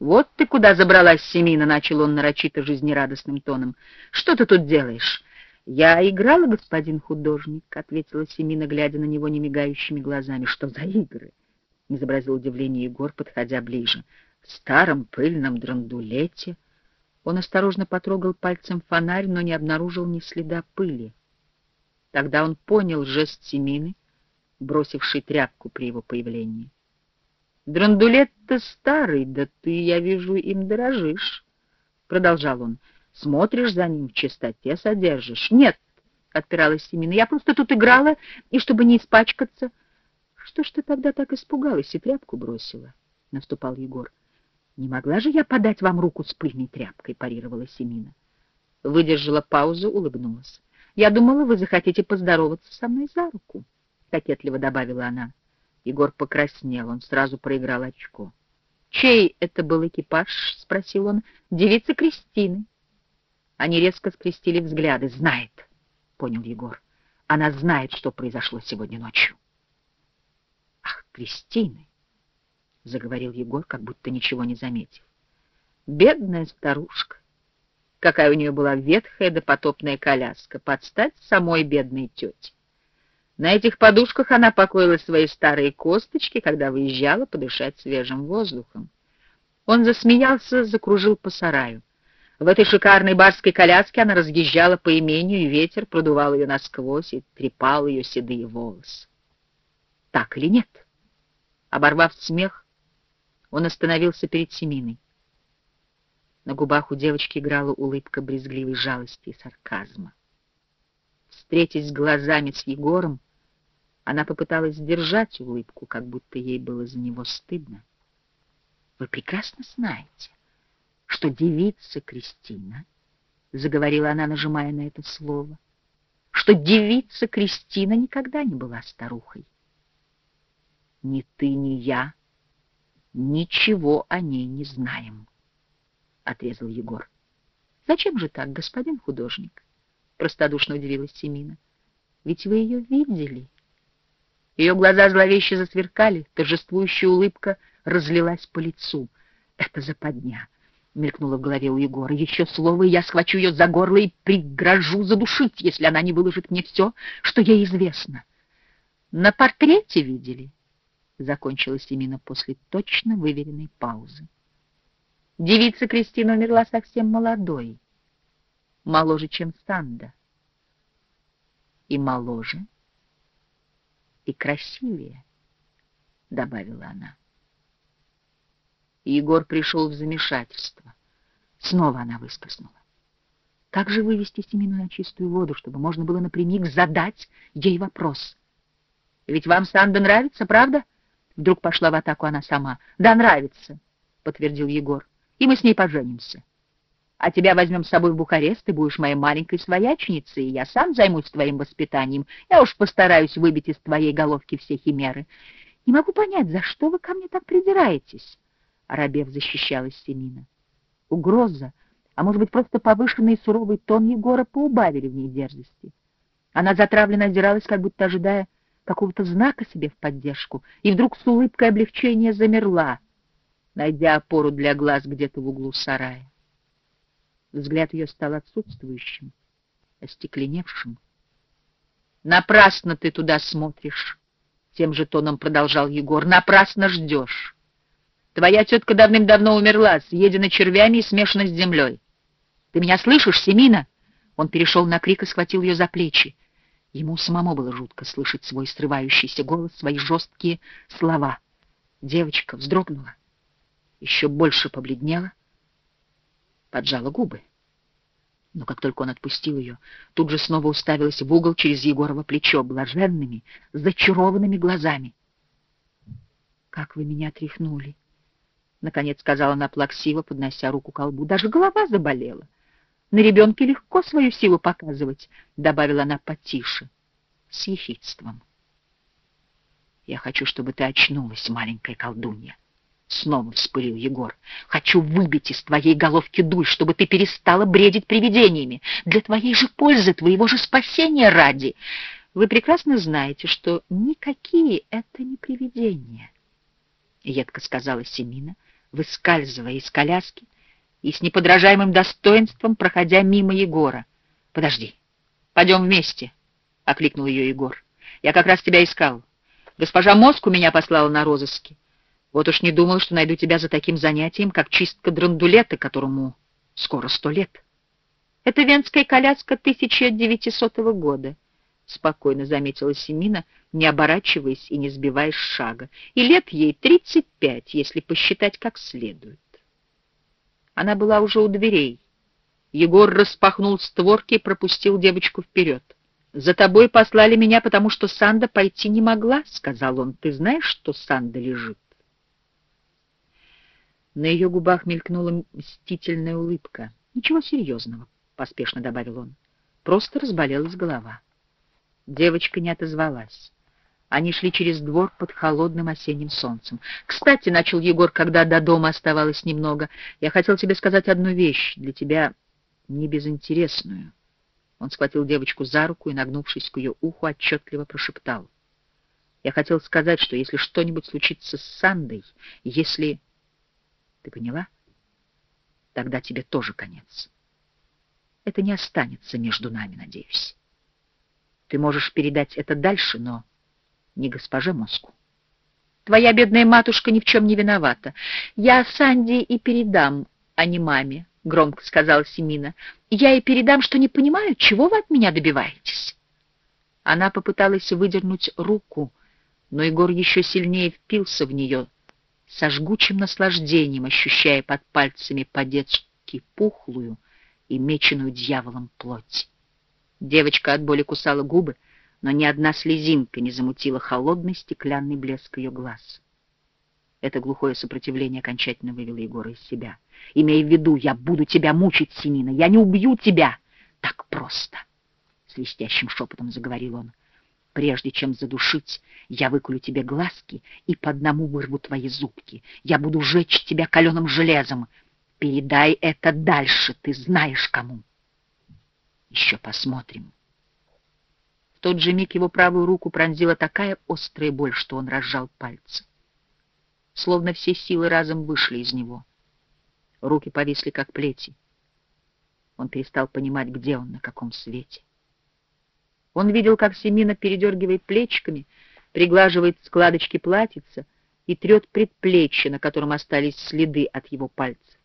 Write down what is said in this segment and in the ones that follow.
«Вот ты куда забралась, Семина!» — начал он нарочито жизнерадостным тоном. «Что ты тут делаешь?» «Я играла, господин художник», — ответила Семина, глядя на него немигающими глазами. «Что за игры?» — изобразил удивление Егор, подходя ближе. «В старом пыльном драндулете...» Он осторожно потрогал пальцем фонарь, но не обнаружил ни следа пыли. Тогда он понял жест Семины, бросившей тряпку при его появлении. «Драндулет-то старый, да ты, я вижу, им дорожишь», — продолжал он. «Смотришь за ним в чистоте, содержишь». «Нет», — отпиралась Семина, — «я просто тут играла, и чтобы не испачкаться». «Что ж ты тогда так испугалась и тряпку бросила?» — наступал Егор. «Не могла же я подать вам руку с пыльной тряпкой?» — парировала Семина. Выдержала паузу, улыбнулась. «Я думала, вы захотите поздороваться со мной за руку», — кокетливо добавила она. Егор покраснел, он сразу проиграл очко. «Чей это был экипаж?» — спросил он. «Девица Кристины». Они резко скрестили взгляды. «Знает», — понял Егор. «Она знает, что произошло сегодня ночью». «Ах, Кристины!» — заговорил Егор, как будто ничего не заметив. «Бедная старушка! Какая у нее была ветхая допотопная коляска, под стать самой бедной тете. На этих подушках она покоила свои старые косточки, когда выезжала подышать свежим воздухом. Он засмеялся, закружил по сараю. В этой шикарной барской коляске она разъезжала по имению, и ветер продувал ее насквозь и трепал ее седые волосы. Так или нет? Оборвав смех, он остановился перед Семиной. На губах у девочки играла улыбка брезгливой жалости и сарказма. Встретясь глазами с Егором, она попыталась сдержать улыбку, как будто ей было за него стыдно. «Вы прекрасно знаете, что девица Кристина, — заговорила она, нажимая на это слово, — что девица Кристина никогда не была старухой. Ни ты, ни я ничего о ней не знаем, — отрезал Егор. — Зачем же так, господин художник? — простодушно удивилась Семина. — Ведь вы ее видели. — ее глаза зловеще засверкали, торжествующая улыбка разлилась по лицу. «Это западня!» — мелькнуло в голове у Егора. «Еще слово, и я схвачу ее за горло и пригрожу задушить, если она не выложит мне все, что ей известно». «На портрете видели?» — закончилась Семина после точно выверенной паузы. Девица Кристина умерла совсем молодой, моложе, чем Санда. И моложе, и красивее, — добавила она. Егор пришел в замешательство. Снова она выскользнула. Как же вывести Семину на чистую воду, чтобы можно было напрямик задать ей вопрос? Ведь вам Санда нравится, правда? Вдруг пошла в атаку она сама. Да, нравится, — подтвердил Егор. И мы с ней поженимся а тебя возьмем с собой в Бухарест, ты будешь моей маленькой свояченицей, и я сам займусь твоим воспитанием. Я уж постараюсь выбить из твоей головки все химеры. Не могу понять, за что вы ко мне так придираетесь?» Арабев защищалась Семина. Угроза, а может быть, просто повышенный суровый тон Егора поубавили в ней дерзости. Она затравленно озиралась, как будто ожидая какого-то знака себе в поддержку, и вдруг с улыбкой облегчения замерла, найдя опору для глаз где-то в углу сарая. Взгляд ее стал отсутствующим, остекленевшим. «Напрасно ты туда смотришь!» — тем же тоном продолжал Егор. «Напрасно ждешь! Твоя тетка давным-давно умерла, съедена червями и смешана с землей. Ты меня слышишь, Семина?» Он перешел на крик и схватил ее за плечи. Ему самому было жутко слышать свой срывающийся голос, свои жесткие слова. Девочка вздрогнула, еще больше побледнела, поджала губы. Но как только он отпустил ее, тут же снова уставилась в угол через Егорова плечо блаженными, зачарованными глазами. «Как вы меня тряхнули!» — наконец сказала она плаксиво, поднося руку к колбу. «Даже голова заболела. На ребенке легко свою силу показывать», — добавила она потише, с ехидством. «Я хочу, чтобы ты очнулась, маленькая колдунья». — снова вспылил Егор. «Хочу выбить из твоей головки дуль, чтобы ты перестала бредить привидениями. Для твоей же пользы, твоего же спасения ради. Вы прекрасно знаете, что никакие это не привидения», — едко сказала Семина, выскальзывая из коляски и с неподражаемым достоинством проходя мимо Егора. «Подожди, пойдем вместе», — окликнул ее Егор. «Я как раз тебя искал. Госпожа Моску меня послала на розыски. Вот уж не думал, что найду тебя за таким занятием, как чистка драндулета, которому скоро сто лет». «Это венская коляска 1900 года», — спокойно заметила Семина, не оборачиваясь и не сбиваясь с шага. «И лет ей 35, если посчитать как следует». Она была уже у дверей. Егор распахнул створки и пропустил девочку вперед. «За тобой послали меня, потому что Санда пойти не могла», — сказал он. «Ты знаешь, что Санда лежит?» На ее губах мелькнула мстительная улыбка. «Ничего серьезного», — поспешно добавил он. «Просто разболелась голова». Девочка не отозвалась. Они шли через двор под холодным осенним солнцем. «Кстати, — начал Егор, когда до дома оставалось немного, — я хотел тебе сказать одну вещь, для тебя небезынтересную». Он схватил девочку за руку и, нагнувшись к ее уху, отчетливо прошептал. «Я хотел сказать, что если что-нибудь случится с Сандой, если...» «Ты поняла? Тогда тебе тоже конец. Это не останется между нами, надеюсь. Ты можешь передать это дальше, но...» не госпоже Моску. Твоя бедная матушка ни в чем не виновата. Я Санди и передам, а не маме, — громко сказала Семина. Я и передам, что не понимаю, чего вы от меня добиваетесь. Она попыталась выдернуть руку, но Егор еще сильнее впился в нее, со жгучим наслаждением ощущая под пальцами по-детски пухлую и меченую дьяволом плоть. Девочка от боли кусала губы, но ни одна слезинка не замутила холодный стеклянный блеск ее глаз. Это глухое сопротивление окончательно вывело Егора из себя. «Имей в виду, я буду тебя мучить, Семина, я не убью тебя!» «Так просто!» — свистящим шепотом заговорил он. «Прежде чем задушить, я выкулю тебе глазки и по одному вырву твои зубки. Я буду жечь тебя каленым железом. Передай это дальше, ты знаешь кому. Еще посмотрим». В тот же миг его правую руку пронзила такая острая боль, что он разжал пальцы. Словно все силы разом вышли из него. Руки повисли, как плети. Он перестал понимать, где он, на каком свете. Он видел, как Семина передергивает плечиками, приглаживает складочки платьица и трет предплечье, на котором остались следы от его пальцев.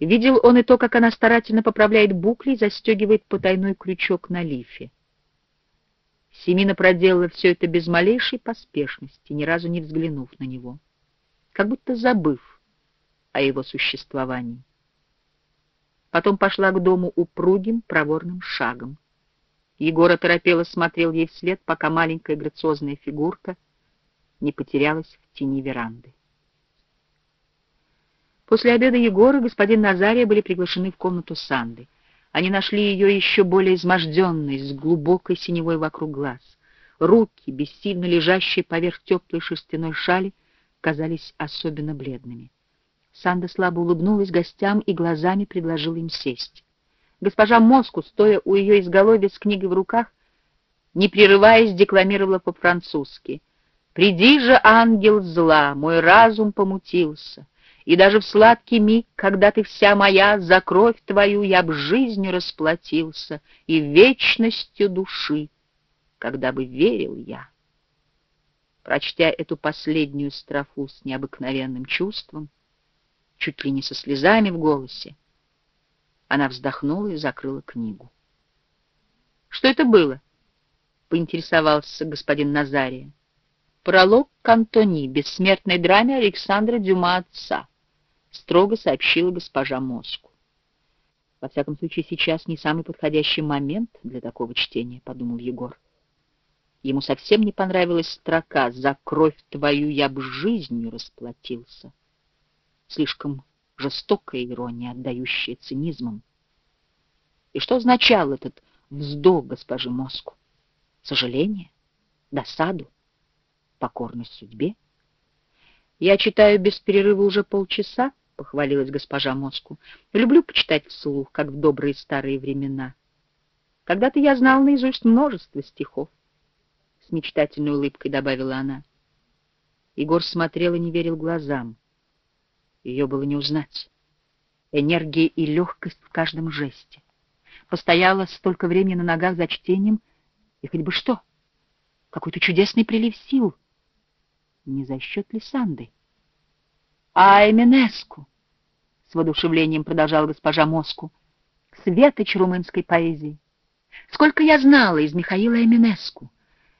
Видел он и то, как она старательно поправляет букли и застегивает потайной крючок на лифе. Семина проделала все это без малейшей поспешности, ни разу не взглянув на него, как будто забыв о его существовании. Потом пошла к дому упругим, проворным шагом. Егор оторопело смотрел ей вслед, пока маленькая грациозная фигурка не потерялась в тени веранды. После обеда Егор и господин Назария были приглашены в комнату Санды — они нашли ее еще более изможденной, с глубокой синевой вокруг глаз. Руки, бессильно лежащие поверх теплой шерстяной шали, казались особенно бледными. Санда слабо улыбнулась гостям и глазами предложила им сесть. Госпожа Моску, стоя у ее изголовья с книгой в руках, не прерываясь, декламировала по-французски. «Приди же, ангел зла, мой разум помутился». И даже в сладкий миг, когда ты вся моя, за кровь твою я б жизнью расплатился, и вечностью души, когда бы верил я. Прочтя эту последнюю строфу с необыкновенным чувством, чуть ли не со слезами в голосе, она вздохнула и закрыла книгу. — Что это было? — поинтересовался господин Назария. — Пролог к Антони, бессмертной драме Александра Дюма отца. — строго сообщила госпожа Моску. «Во всяком случае, сейчас не самый подходящий момент для такого чтения», — подумал Егор. Ему совсем не понравилась строка «За кровь твою я б жизнью расплатился». Слишком жестокая ирония, отдающая цинизмом. И что означал этот вздох госпожи Моску? Сожаление? Досаду? Покорность судьбе? Я читаю без перерыва уже полчаса, — похвалилась госпожа Моску. Люблю почитать вслух, как в добрые старые времена. Когда-то я знал наизусть множество стихов. С мечтательной улыбкой добавила она. Егор смотрел и не верил глазам. Ее было не узнать. Энергия и легкость в каждом жесте. Постояла столько времени на ногах за чтением, и хоть бы что, какой-то чудесный прилив сил. Не за счет Лисанды. А Эминеску, с воодушевлением продолжала госпожа Моску, светоч румынской поэзии. Сколько я знала из Михаила Эминеску.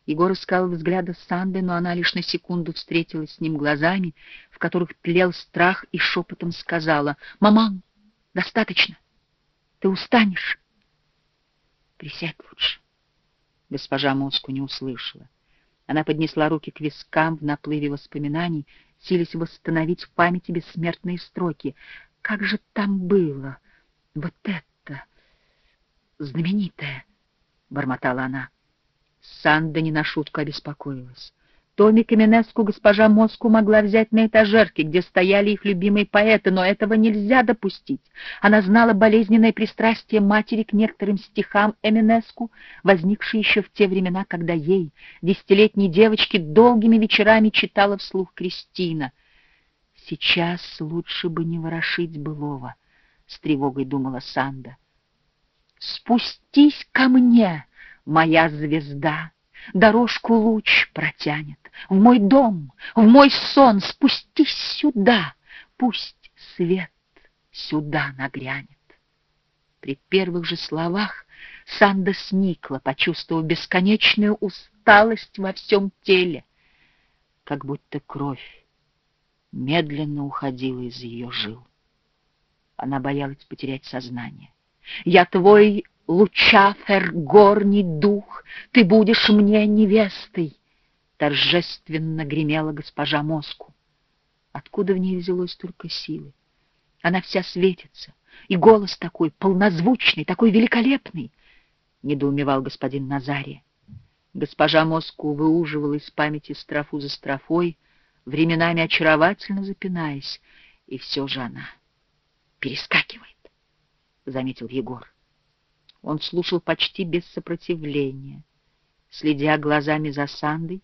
Егор искал взгляда Санды, но она лишь на секунду встретилась с ним глазами, в которых тлел страх, и шепотом сказала, «Маман, достаточно. Ты устанешь. Присядь лучше». Госпожа Моску не услышала. Она поднесла руки к вискам в наплыве воспоминаний, силясь восстановить в памяти бессмертные строки. Как же там было? Вот это знаменитое, — бормотала она. Санда не на шутку обеспокоилась. Томи Каменеску госпожа Моску могла взять на этажерке, где стояли их любимые поэты, но этого нельзя допустить. Она знала болезненное пристрастие матери к некоторым стихам Эминеску, возникшие еще в те времена, когда ей, десятилетней девочке, долгими вечерами читала вслух Кристина. «Сейчас лучше бы не ворошить былого», — с тревогой думала Санда. «Спустись ко мне, моя звезда!» дорожку луч протянет. В мой дом, в мой сон спустись сюда, пусть свет сюда нагрянет. При первых же словах Санда сникла, почувствовав бесконечную усталость во всем теле, как будто кровь медленно уходила из ее жил. Она боялась потерять сознание. «Я твой лучафер, горний дух, ты будешь мне невестой!» Торжественно гремела госпожа Моску. Откуда в ней взялось столько силы? Она вся светится, и голос такой полнозвучный, такой великолепный, — недоумевал господин Назария. Госпожа Моску выуживала из памяти строфу за строфой, временами очаровательно запинаясь, и все же она перескакивает, — заметил Егор. Он слушал почти без сопротивления, следя глазами за Сандой,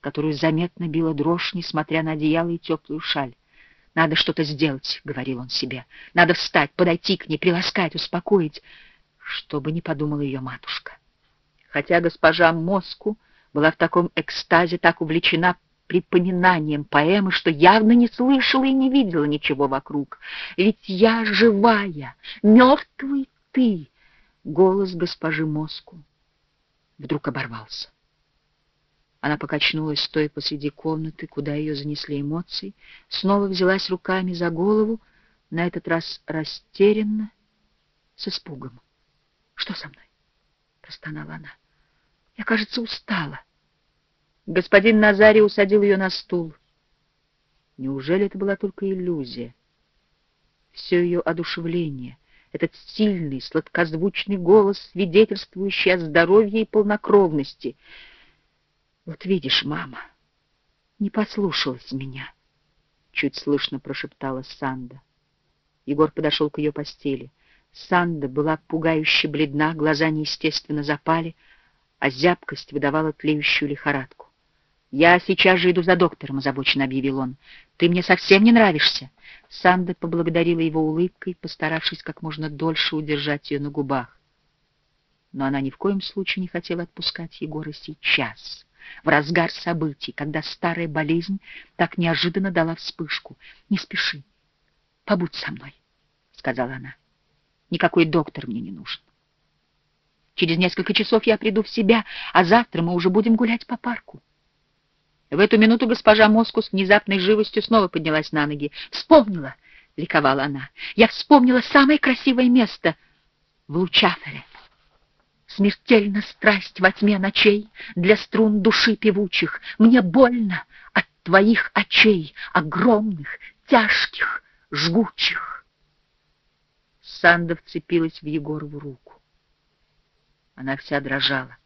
которую заметно била дрожь, несмотря на одеяло и теплую шаль. «Надо что-то сделать», — говорил он себе. «Надо встать, подойти к ней, приласкать, успокоить, чтобы не подумала ее матушка». Хотя госпожа Моску была в таком экстазе, так увлечена припоминанием поэмы, что явно не слышала и не видела ничего вокруг. «Ведь я живая, мертвый ты!» Голос госпожи Моску вдруг оборвался. Она покачнулась, стоя посреди комнаты, куда ее занесли эмоции, снова взялась руками за голову, на этот раз растерянно, с испугом. — Что со мной? — простонала она. — Я, кажется, устала. Господин Назарий усадил ее на стул. Неужели это была только иллюзия? Все ее одушевление, этот сильный, сладкозвучный голос, свидетельствующий о здоровье и полнокровности. «Вот видишь, мама, не послушалась меня», — чуть слышно прошептала Санда. Егор подошел к ее постели. Санда была пугающе бледна, глаза неестественно запали, а зябкость выдавала тлеющую лихорадку. «Я сейчас же иду за доктором», — озабоченно объявил он. «Ты мне совсем не нравишься». Санда поблагодарила его улыбкой, постаравшись как можно дольше удержать ее на губах. Но она ни в коем случае не хотела отпускать Егора сейчас, в разгар событий, когда старая болезнь так неожиданно дала вспышку. «Не спеши, побудь со мной», — сказала она. «Никакой доктор мне не нужен. Через несколько часов я приду в себя, а завтра мы уже будем гулять по парку». В эту минуту госпожа Моску с внезапной живостью снова поднялась на ноги. «Вспомнила!» — ликовала она. «Я вспомнила самое красивое место в Лучафере. Смертельна страсть во тьме ночей для струн души певучих. Мне больно от твоих очей, огромных, тяжких, жгучих». Санда вцепилась в Егорову руку. Она вся дрожала.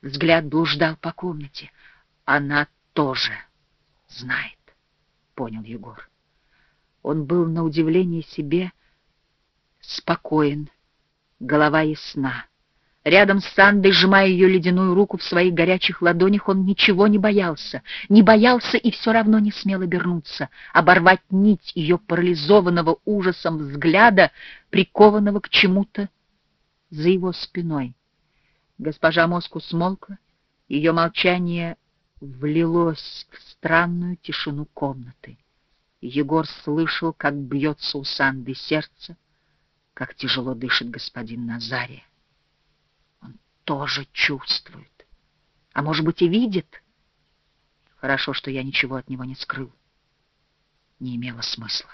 Взгляд блуждал по комнате. Она тоже знает, — понял Егор. Он был на удивление себе спокоен, голова ясна. Рядом с Сандой, сжимая ее ледяную руку в своих горячих ладонях, он ничего не боялся. Не боялся и все равно не смел обернуться, оборвать нить ее парализованного ужасом взгляда, прикованного к чему-то за его спиной. Госпожа Моску смолкла, ее молчание влилось в странную тишину комнаты. Егор слышал, как бьется у Санды сердце, как тяжело дышит господин Назария тоже чувствует. А может быть и видит. Хорошо, что я ничего от него не скрыл. Не имело смысла.